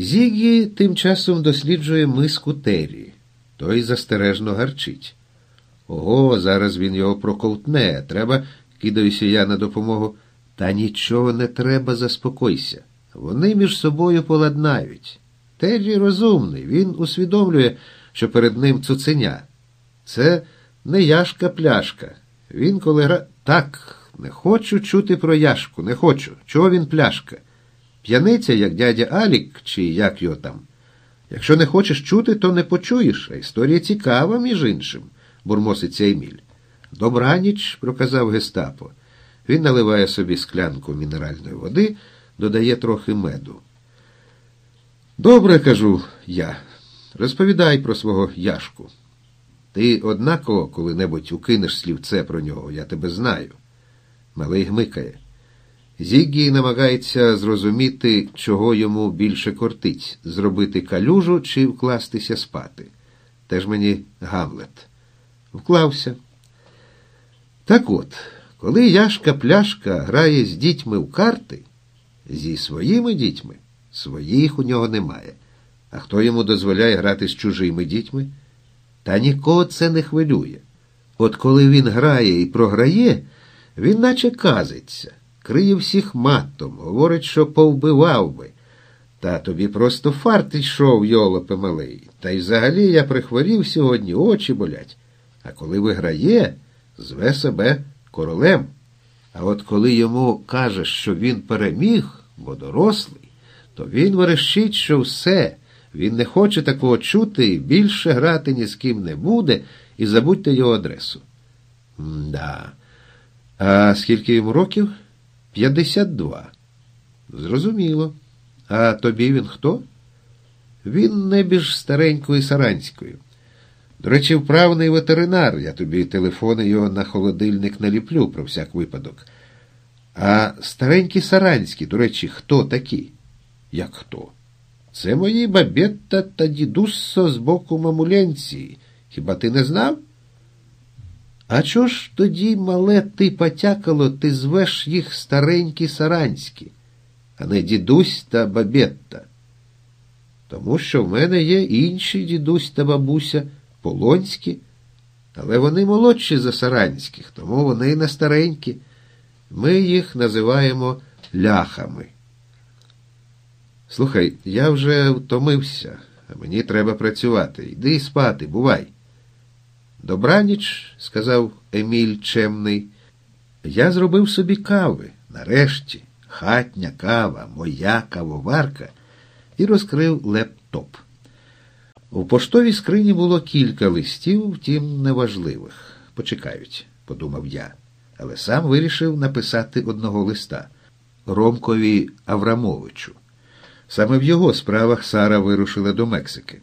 Зігі тим часом досліджує миску Террі. Той застережно гарчить. Ого, зараз він його проковтне. Треба, кидаюся я на допомогу. Та нічого не треба, заспокойся. Вони між собою поладнають. Террі розумний, він усвідомлює, що перед ним цуценя. Це не яшка пляшка. Він коли гра. Так, не хочу чути про яшку, не хочу. Чого він пляшка? П'яниця, як дядя Алік, чи як його там. Якщо не хочеш чути, то не почуєш, а історія цікава, між іншим, бурмоситься Еміль. Добраніч, проказав Гестапо. Він наливає собі склянку мінеральної води, додає трохи меду. Добре, кажу я. Розповідай про свого Яшку. Ти однаково коли-небудь укинеш слівце про нього, я тебе знаю. Малий гмикає. Зіггі намагається зрозуміти, чого йому більше кортить зробити калюжу чи вкластися спати. Теж мені Гамлет. Вклався. Так от, коли Яшка пляшка грає з дітьми в карти, зі своїми дітьми, своїх у нього немає. А хто йому дозволяє грати з чужими дітьми? Та нікого це не хвилює. От коли він грає і програє, він наче казиться, криє всіх матом, говорить, що повбивав би. Та тобі просто фарт йшов, йолопе малий. Та й взагалі я прихворів сьогодні, очі болять. А коли виграє, зве себе королем. А от коли йому кажеш, що він переміг, бо дорослий, то він верещить, що все. Він не хоче такого чути і більше грати ні з ким не буде, і забудьте його адресу. Да. А скільки йому років? П'ятдесят два. Зрозуміло. А тобі він хто? Він небіж старенькою саранською. До речі, вправний ветеринар, я тобі телефони його на холодильник наліплю про всяк випадок. А старенькі саранські, до речі, хто такі? Як хто? Це мої бабетта та дідуссо з боку мамуленці. Хіба ти не знав? А чого ж тоді, мале, ти потякало, ти звеш їх старенькі саранські, а не дідусь та бабетта? Тому що в мене є інші дідусь та бабуся полонські, але вони молодші за саранських, тому вони не старенькі. Ми їх називаємо ляхами. Слухай, я вже втомився, а мені треба працювати. Йди спати, бувай. Добраніч, сказав Еміль чемний, я зробив собі кави, нарешті, хатня кава, моя кавоварка, і розкрив лептоп. У поштовій скрині було кілька листів, втім, неважливих. Почекають, подумав я, але сам вирішив написати одного листа Ромкові Аврамовичу. Саме в його справах Сара вирушила до Мексики.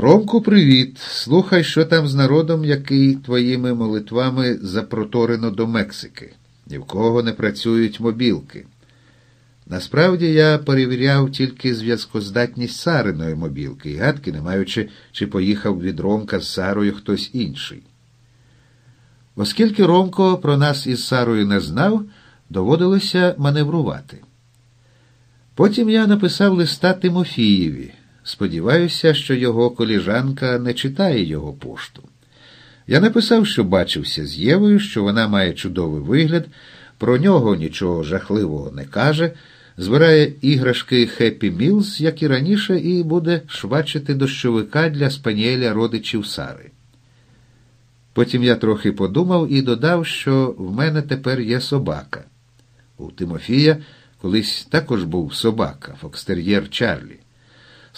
Ромку, привіт. Слухай, що там з народом, який твоїми молитвами запроторено до Мексики. Ні в кого не працюють мобілки. Насправді я перевіряв тільки зв'язкоздатність Сариної мобілки і гадки, не маючи, чи поїхав від Ромка з Сарою хтось інший. Оскільки Ромко про нас із Сарою не знав, доводилося маневрувати. Потім я написав листа Тимофієві. Сподіваюся, що його коліжанка не читає його пошту. Я написав, що бачився з Євою, що вона має чудовий вигляд, про нього нічого жахливого не каже, збирає іграшки Happy Meals, як і раніше, і буде швачити дощовика для спаніеля родичів Сари. Потім я трохи подумав і додав, що в мене тепер є собака. У Тимофія колись також був собака, фокстер'єр Чарлі.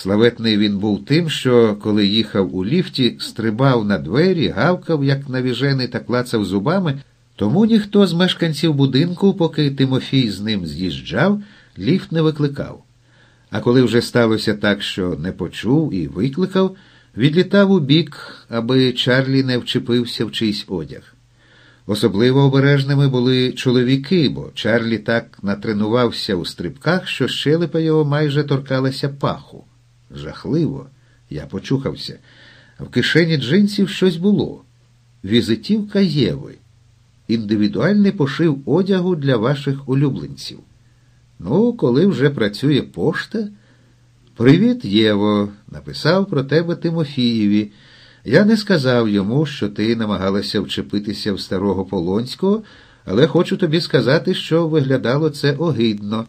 Славетний він був тим, що, коли їхав у ліфті, стрибав на двері, гавкав, як навіжений, та клацав зубами, тому ніхто з мешканців будинку, поки Тимофій з ним з'їжджав, ліфт не викликав. А коли вже сталося так, що не почув і викликав, відлітав у бік, аби Чарлі не вчепився в чийсь одяг. Особливо обережними були чоловіки, бо Чарлі так натренувався у стрибках, що щелепа його майже торкалася паху. Жахливо, я почухався. В кишені джинсів щось було. Візитівка Єви. Індивідуальний пошив одягу для ваших улюбленців. Ну, коли вже працює пошта, Привіт, Єво, написав про тебе Тимофієві. Я не сказав йому, що ти намагалася вчепитися в старого Полонського, але хочу тобі сказати, що виглядало це огидно.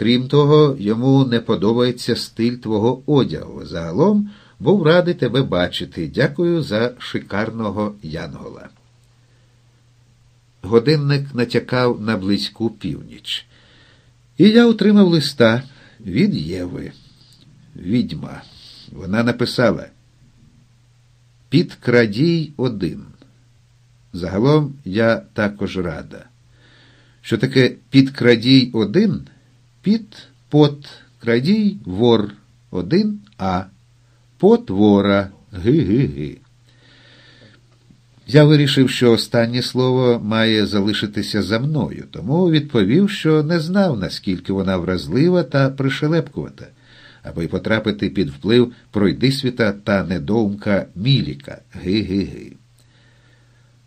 Крім того, йому не подобається стиль твого одягу. Загалом був радий тебе бачити. Дякую за шикарного Янгола. Годинник натякав на близьку північ. І я отримав листа від Єви. Відьма. Вона написала Підкрадій один. Загалом я також рада. Що таке підкрадій один? Під, под, крадій, вор, один А. Потвора, ги-ги-ги. Я вирішив, що останнє слово має залишитися за мною, тому відповів, що не знав, наскільки вона вразлива та пришелепкувата, аби потрапити під вплив пройдисвіта та недоумка Міліка. Ги-ги-ги.